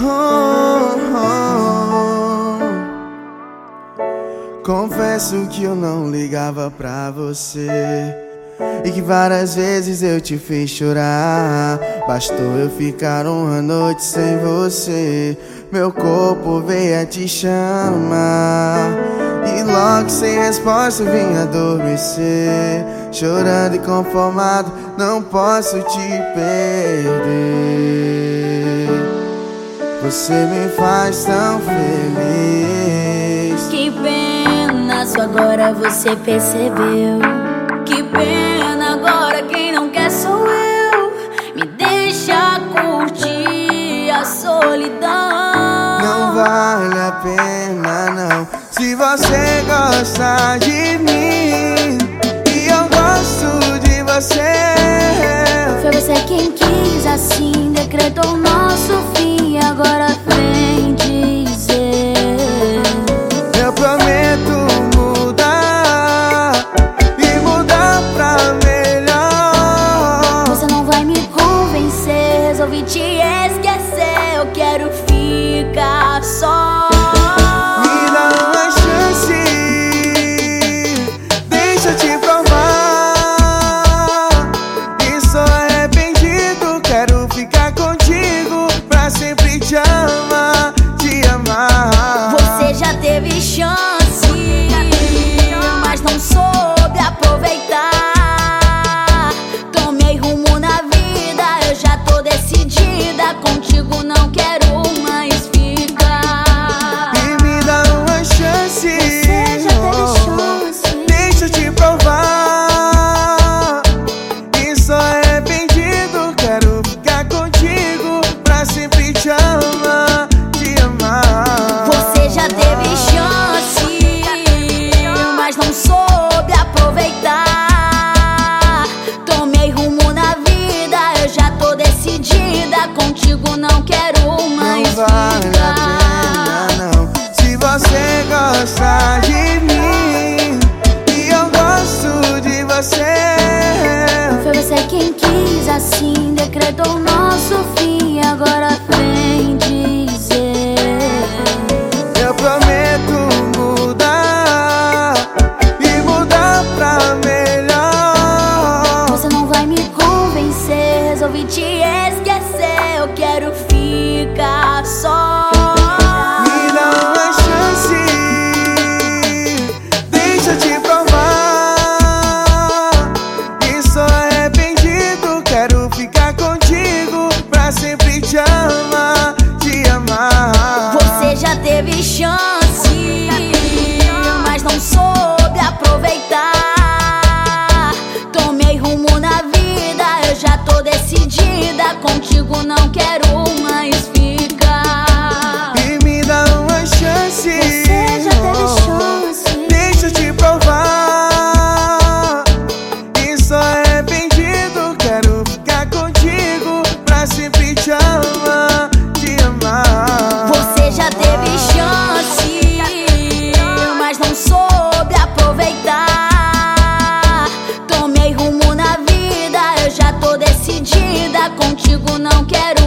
Oh, oh, oh. Confesso que eu não ligava pra você E que várias vezes eu te fiz chorar. Bastou eu ficar uma noite sem você. Meu corpo veio a te chamar E logo sem resposta eu vim adormecer. Chorando e conformado, não posso te perder. Você me faz tão feliz. Que pena, só agora você percebeu. Que pena, agora quem não quer sou eu. Me deixa curtir a solidão. Não vale a pena, não. Se você gosta de mim. Foi você quem quis, assim decretou nosso fim. Agora assim decretou nosso fim. Agora nation. digo não quero